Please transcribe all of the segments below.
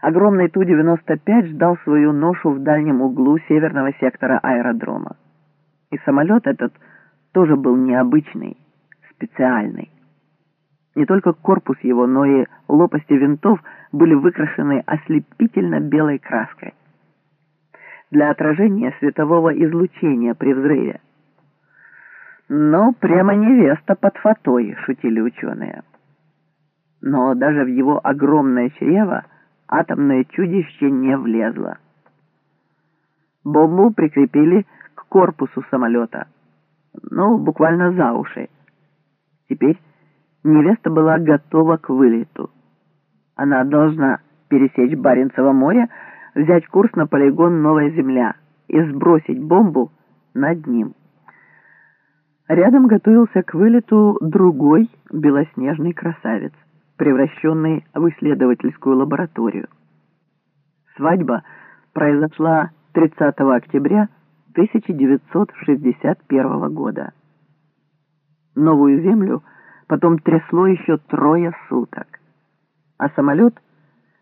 Огромный Ту-95 ждал свою ношу в дальнем углу северного сектора аэродрома. И самолет этот тоже был необычный, специальный. Не только корпус его, но и лопасти винтов были выкрашены ослепительно белой краской для отражения светового излучения при взрыве. «Ну, прямо невеста под фатой», — шутили ученые. Но даже в его огромное чрево атомное чудище не влезло. Бомбу прикрепили к корпусу самолета, ну, буквально за уши. Теперь невеста была готова к вылету. Она должна пересечь Баренцево море, взять курс на полигон «Новая Земля» и сбросить бомбу над ним. Рядом готовился к вылету другой белоснежный красавец, превращенный в исследовательскую лабораторию. Свадьба произошла 30 октября 1961 года. Новую Землю потом трясло еще трое суток, а самолет,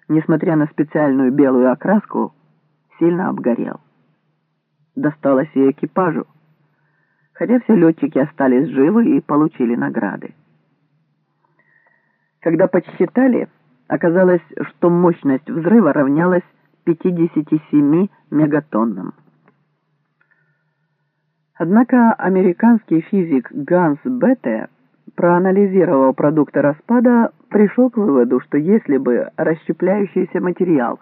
несмотря на специальную белую окраску, сильно обгорел. Досталось и экипажу хотя все летчики остались живы и получили награды. Когда подсчитали, оказалось, что мощность взрыва равнялась 57 мегатоннам. Однако американский физик Ганс Бетте, проанализировав продукты распада, пришел к выводу, что если бы расщепляющийся материал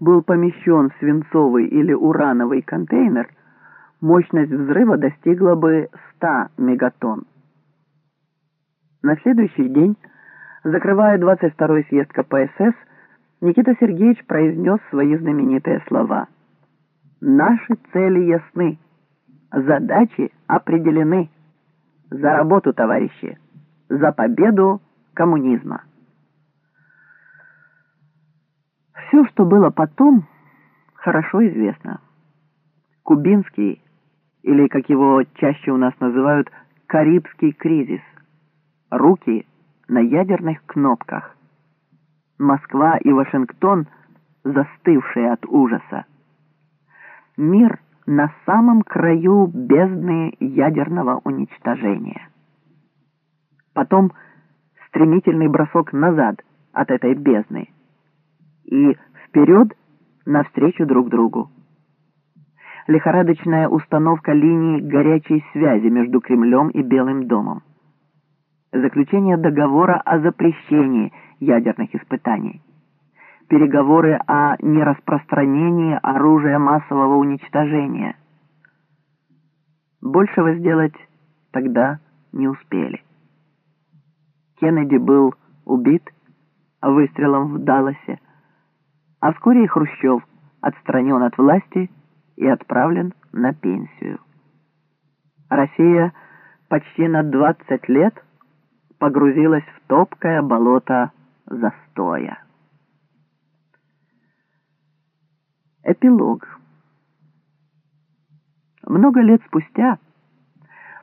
был помещен в свинцовый или урановый контейнер – мощность взрыва достигла бы 100 мегатонн. На следующий день, закрывая 22-й съезд КПСС, Никита Сергеевич произнес свои знаменитые слова. «Наши цели ясны, задачи определены. За работу, товарищи, за победу коммунизма». Все, что было потом, хорошо известно. Кубинский или, как его чаще у нас называют, Карибский кризис. Руки на ядерных кнопках. Москва и Вашингтон застывшие от ужаса. Мир на самом краю бездны ядерного уничтожения. Потом стремительный бросок назад от этой бездны и вперед навстречу друг другу лихорадочная установка линий горячей связи между Кремлем и Белым домом, заключение договора о запрещении ядерных испытаний, переговоры о нераспространении оружия массового уничтожения. Большего сделать тогда не успели. Кеннеди был убит выстрелом в Далласе, а вскоре и Хрущев отстранен от власти и отправлен на пенсию. Россия почти на 20 лет погрузилась в топкое болото застоя. Эпилог. Много лет спустя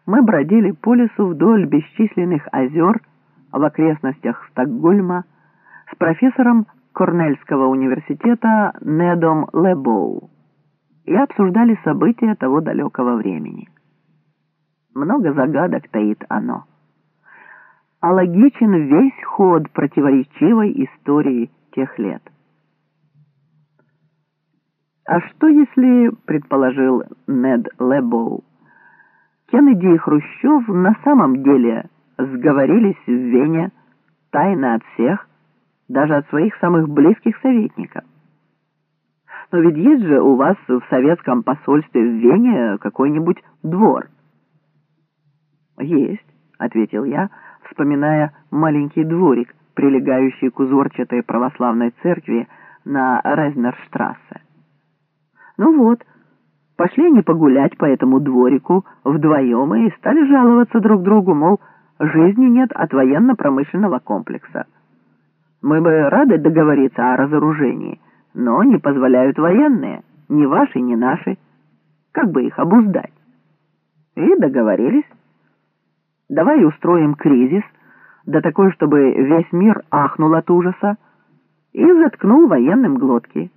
мы бродили по лесу вдоль бесчисленных озер в окрестностях Стокгольма с профессором Корнельского университета Недом Лебоу и обсуждали события того далекого времени. Много загадок таит оно. А логичен весь ход противоречивой истории тех лет. А что если, предположил Нед Лебоу, Кеннеди и Хрущев на самом деле сговорились в Вене тайно от всех, даже от своих самых близких советников? Но ведь есть же у вас в советском посольстве в Вене какой-нибудь двор. Есть, ответил я, вспоминая маленький дворик, прилегающий к узорчатой православной церкви на Резнерштрассе. Ну вот, пошли они погулять по этому дворику вдвоем и стали жаловаться друг другу, мол, жизни нет от военно-промышленного комплекса. Мы бы рады договориться о разоружении, но не позволяют военные, ни ваши, ни наши. Как бы их обуздать? И договорились. Давай устроим кризис, да такой, чтобы весь мир ахнул от ужаса. и заткнул военным глотки.